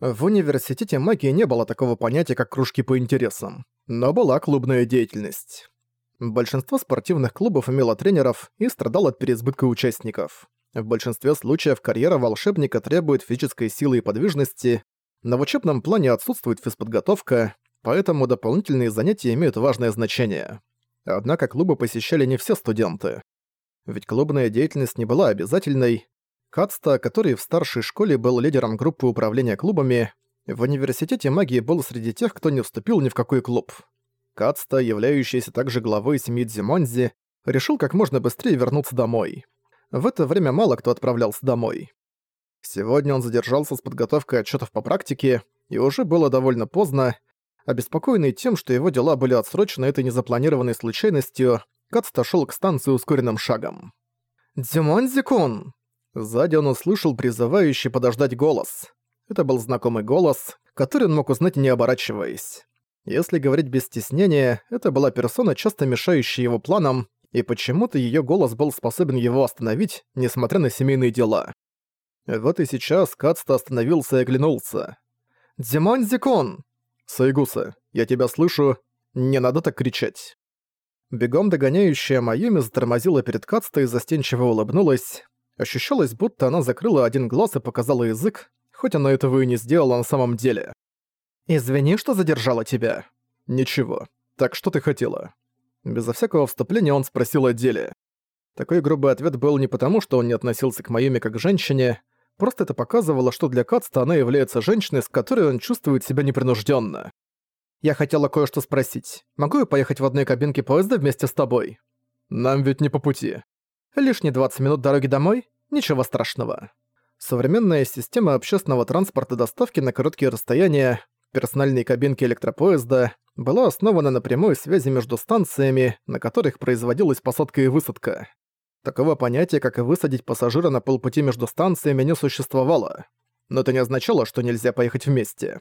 В университете магии не было такого понятия, как кружки по интересам, но была клубная деятельность. Большинство спортивных клубов имело тренеров и страдало от переизбытка участников. В большинстве случаев карьера волшебника требует физической силы и подвижности, но в учебном плане отсутствует физподготовка, поэтому дополнительные занятия имеют важное значение. Однако клубы посещали не все студенты. Ведь клубная деятельность не была обязательной. Кацта, который в старшей школе был лидером группы управления клубами, в университете магии был среди тех, кто не вступил ни в какой клуб. Кацта, являющийся также главой семьи Дзимонзи, решил как можно быстрее вернуться домой. В это время мало кто отправлялся домой. Сегодня он задержался с подготовкой отчетов по практике, и уже было довольно поздно. Обеспокоенный тем, что его дела были отсрочены этой незапланированной случайностью, Кацта шел к станции ускоренным шагом. «Дзюмонзи-кун!» Сзади он услышал призывающий подождать голос. Это был знакомый голос, который он мог узнать не оборачиваясь. Если говорить без стеснения, это была персона, часто мешающая его планам, и почему-то её голос был способен его остановить, несмотря на семейные дела. Вот и сейчас Кацта остановился и оглянулся. «Димон Зикон!» «Сайгуса, я тебя слышу. Не надо так кричать». Бегом догоняющая Майюми затормозила перед Кацта и застенчиво улыбнулась. Ощущалось, будто она закрыла один глаз и показала язык, хоть она этого и не сделала на самом деле. «Извини, что задержала тебя». «Ничего. Так что ты хотела?» Безо всякого вступления он спросил о деле. Такой грубый ответ был не потому, что он не относился к Майюми как к женщине, просто это показывало, что для Кацта она является женщиной, с которой он чувствует себя непринужденно. «Я хотела кое-что спросить. Могу я поехать в одной кабинке поезда вместе с тобой?» «Нам ведь не по пути». «Лишние 20 минут дороги домой? Ничего страшного». Современная система общественного транспорта доставки на короткие расстояния персональные кабинки электропоезда была основана на прямой связи между станциями, на которых производилась посадка и высадка. Такого понятия, как и высадить пассажира на полпути между станциями, не существовало. Но это не означало, что нельзя поехать вместе.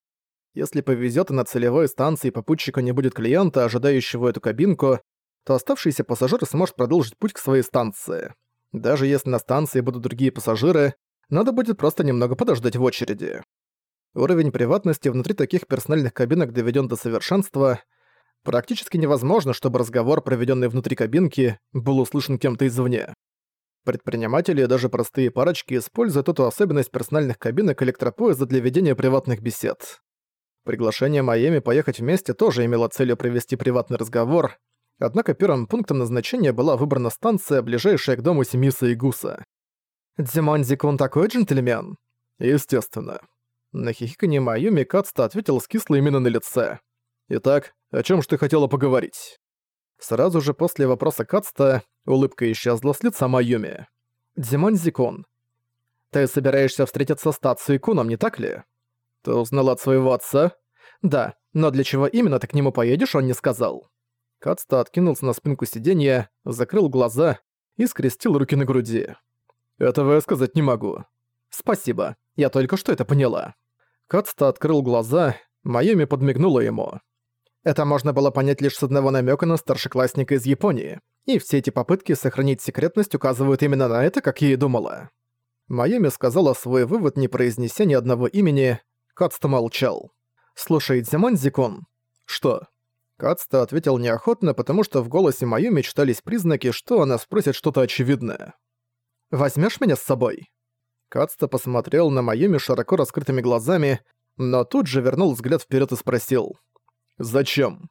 Если повезет и на целевой станции попутчика не будет клиента, ожидающего эту кабинку, то оставшийся пассажир сможет продолжить путь к своей станции. Даже если на станции будут другие пассажиры, надо будет просто немного подождать в очереди. Уровень приватности внутри таких персональных кабинок доведен до совершенства. Практически невозможно, чтобы разговор, проведенный внутри кабинки, был услышан кем-то извне. Предприниматели и даже простые парочки используют эту особенность персональных кабинок электропоезда для ведения приватных бесед. Приглашение Майами поехать вместе тоже имело целью провести приватный разговор, однако первым пунктом назначения была выбрана станция, ближайшая к дому семьи Саигуса. «Дзимонзи-кун такой джентльмен?» «Естественно», на хихиканье Майюми Кацта ответил с кислой миной на лице. «Итак, о чем ж ты хотела поговорить?» Сразу же после вопроса Кацта улыбка исчезла с лица Майюми. «Димон Зикун, ты собираешься встретиться с Тацу Куном, не так ли?» «Ты узнал от своего отца?» «Да, но для чего именно ты к нему поедешь, он не сказал». Кацта откинулся на спинку сиденья, закрыл глаза и скрестил руки на груди. «Этого я сказать не могу». «Спасибо, я только что это поняла». Кацта открыл глаза, Майюми подмигнула ему. Это можно было понять лишь с одного намека на старшеклассника из Японии, и все эти попытки сохранить секретность указывают именно на это, как я и думала. Майюми сказала свой вывод, не произнеся ни одного имени, Кацта молчал. «Слушай, Дзимон-зикун». «Что?» Кацта ответил неохотно, потому что в голосе Майюми читались признаки, что она спросит что-то очевидное. «Возьмёшь меня с собой?» Кацта посмотрел на Майюми широко раскрытыми глазами, но тут же вернул взгляд вперед и спросил. «Зачем?»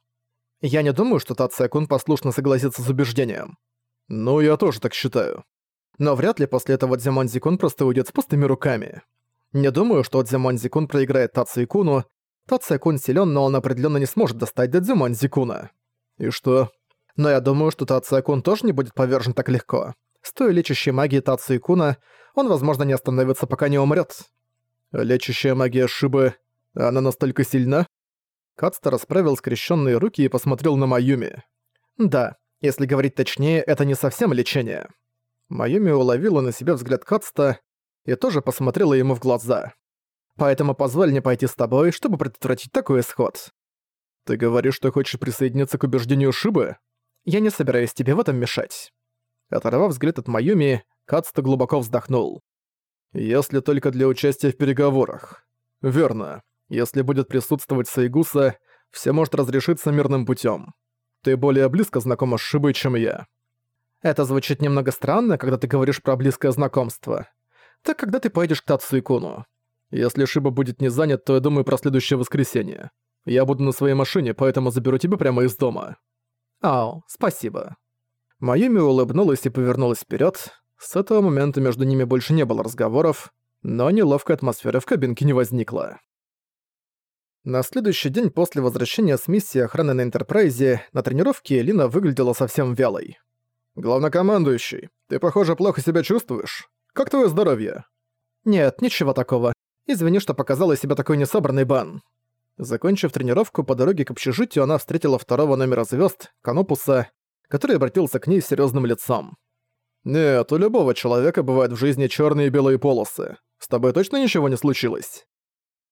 «Я не думаю, что Тацекун послушно согласится с убеждением». «Ну, я тоже так считаю». Но вряд ли после этого Дзямонзи-кун просто уйдет с пустыми руками. Не думаю, что Дзямонзи-кун проиграет Тацию-куну. Тацию-кун силен, но он определенно не сможет достать до Дзямонзи-куна. И что? Но я думаю, что Тацию-кун тоже не будет повержен так легко. С той лечащей магией Тацию-куна он, возможно, не остановится, пока не умрет. Лечащая магия Шибы, она настолько сильна? Кацта расправил скрещенные руки и посмотрел на Майюми. Да, если говорить точнее, это не совсем лечение. Майюми уловила на себя взгляд Кацта и тоже посмотрела ему в глаза. Поэтому позволь мне пойти с тобой, чтобы предотвратить такой исход. Ты говоришь, что хочешь присоединиться к убеждению Шибы? Я не собираюсь тебе в этом мешать. Оторвав взгляд от Майюми, Кацта глубоко вздохнул. «Если только для участия в переговорах. Верно. Если будет присутствовать Сайгуса, все может разрешиться мирным путем. Ты более близко знакома с Шибой, чем я. Это звучит немного странно, когда ты говоришь про близкое знакомство. Так когда ты поедешь к Тацуикуну? Если Шиба будет не занят, то я думаю про следующее воскресенье. Я буду на своей машине, поэтому заберу тебя прямо из дома. Ау, спасибо. Майюми улыбнулась и повернулась вперед. С этого момента между ними больше не было разговоров, но неловкая атмосфера в кабинке не возникла. На следующий день после возвращения с миссии охраны на Энтерпрайзе на тренировке Лина выглядела совсем вялой. «Главнокомандующий, ты, похоже, плохо себя чувствуешь. Как твое здоровье?» «Нет, ничего такого. Извини, что показала себя такой несобранный бан». Закончив тренировку по дороге к общежитию, она встретила второго номера звезд Канопуса, который обратился к ней с серьезным лицом. «Нет, у любого человека бывают в жизни черные и белые полосы. С тобой точно ничего не случилось?»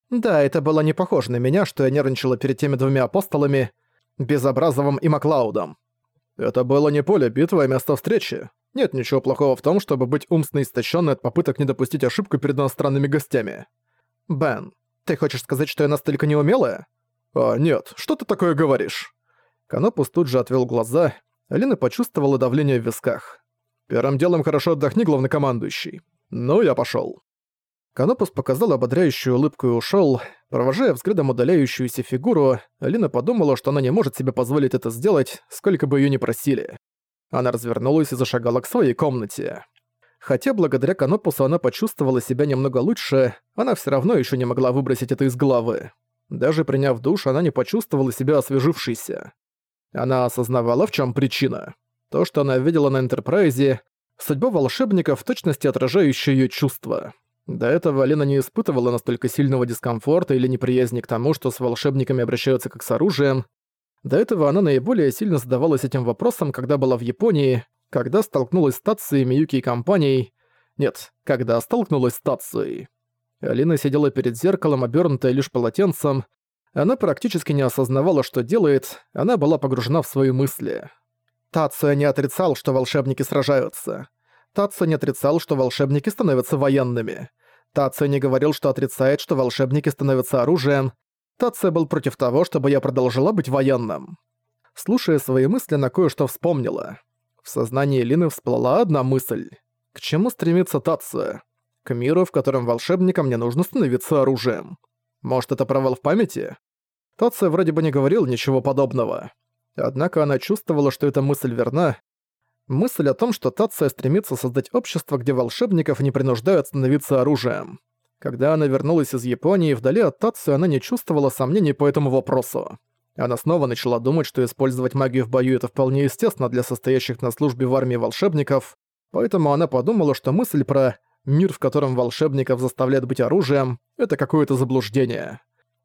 «Да, это было не похоже на меня, что я нервничала перед теми двумя апостолами, Безобразовым и Маклаудом. Это было не поле битвы, а место встречи. Нет ничего плохого в том, чтобы быть умственно истощенной от попыток не допустить ошибку перед иностранными гостями. Бен, ты хочешь сказать, что я настолько неумелая? А, нет, что ты такое говоришь? Канопус тут же отвел глаза, Алина почувствовала давление в висках. Первым делом хорошо отдохни, главнокомандующий. Ну, я пошел. Канопус показал ободряющую улыбку и ушел. Провожая взглядом удаляющуюся фигуру, Алина подумала, что она не может себе позволить это сделать, сколько бы ее ни просили. Она развернулась и зашагала к своей комнате. Хотя благодаря Канопусу она почувствовала себя немного лучше, она все равно еще не могла выбросить это из головы. Даже приняв душ, она не почувствовала себя освежившейся. Она осознавала, в чем причина. То, что она видела на Энтерпрайзе, судьба волшебника в точности отражающая ее чувства. До этого Алина не испытывала настолько сильного дискомфорта или неприязни к тому, что с волшебниками обращаются как с оружием. До этого она наиболее сильно задавалась этим вопросом, когда была в Японии, когда столкнулась с Тацией, Миюки и компанией. Нет, когда столкнулась с Тацией. Алина сидела перед зеркалом, обернутая лишь полотенцем. Она практически не осознавала, что делает, она была погружена в свои мысли. Тация не отрицал, что волшебники сражаются. Тация не отрицал, что волшебники становятся военными. Тация не говорил, что отрицает, что волшебники становятся оружием. Тация был против того, чтобы я продолжила быть военным. Слушая свои мысли, на кое-что вспомнила. В сознании Лины всплыла одна мысль. К чему стремится Тация? К миру, в котором волшебникам не нужно становиться оружием. Может, это провал в памяти? Тация вроде бы не говорил ничего подобного. Однако она чувствовала, что эта мысль верна, Мысль о том, что Тация стремится создать общество, где волшебников не принуждают становиться оружием. Когда она вернулась из Японии, вдали от Тацию она не чувствовала сомнений по этому вопросу. Она снова начала думать, что использовать магию в бою это вполне естественно для состоящих на службе в армии волшебников, поэтому она подумала, что мысль про «мир, в котором волшебников заставляют быть оружием» — это какое-то заблуждение.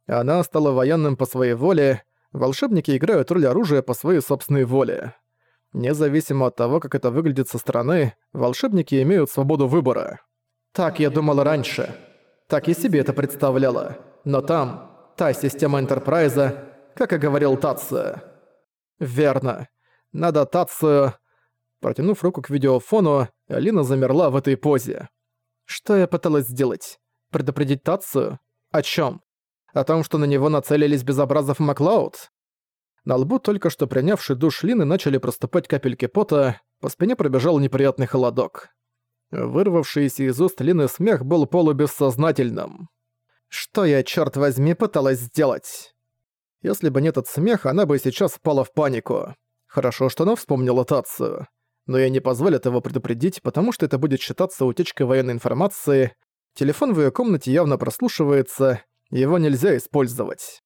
Она стала военным по своей воле, волшебники играют роль оружия по своей собственной воле. Независимо от того, как это выглядит со стороны, волшебники имеют свободу выбора. Так я думала раньше. Так я себе это представляла. Но там, та система Энтерпрайза, как и говорил Татсо. Верно. Надо Татсо... Протянув руку к видеофону, Алина замерла в этой позе. Что я пыталась сделать? Предупредить Татсу? О чем? О том, что на него нацелились Безобразов Маклауд? На лбу только что принявший душ Лины начали проступать капельки пота, по спине пробежал неприятный холодок. Вырвавшийся из уст Лины смех был полубессознательным. Что я, черт возьми, пыталась сделать? Если бы не этот смех, она бы сейчас впала в панику. Хорошо, что она вспомнила Тацию. Но я не позволю этого предупредить, потому что это будет считаться утечкой военной информации. Телефон в её комнате явно прослушивается, его нельзя использовать.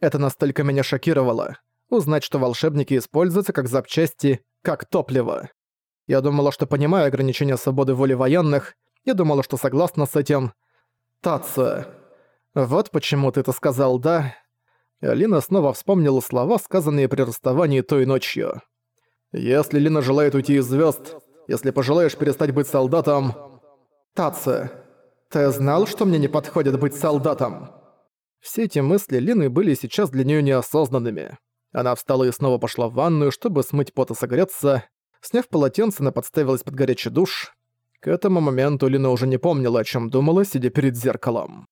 Это настолько меня шокировало узнать, что волшебники используются как запчасти, как топливо. Я думала, что понимаю ограничения свободы воли военных, я думала, что согласна с этим. Таца. Вот почему ты это сказал, да? Лина снова вспомнила слова, сказанные при расставании той ночью. «Если Лина желает уйти из звезд, если пожелаешь перестать быть солдатом...» «Таца, ты знал, что мне не подходит быть солдатом?» Все эти мысли Лины были сейчас для нее неосознанными. Она встала и снова пошла в ванную, чтобы смыть пот и согреться. Сняв полотенце, она подставилась под горячий душ. К этому моменту Лина уже не помнила, о чем думала, сидя перед зеркалом.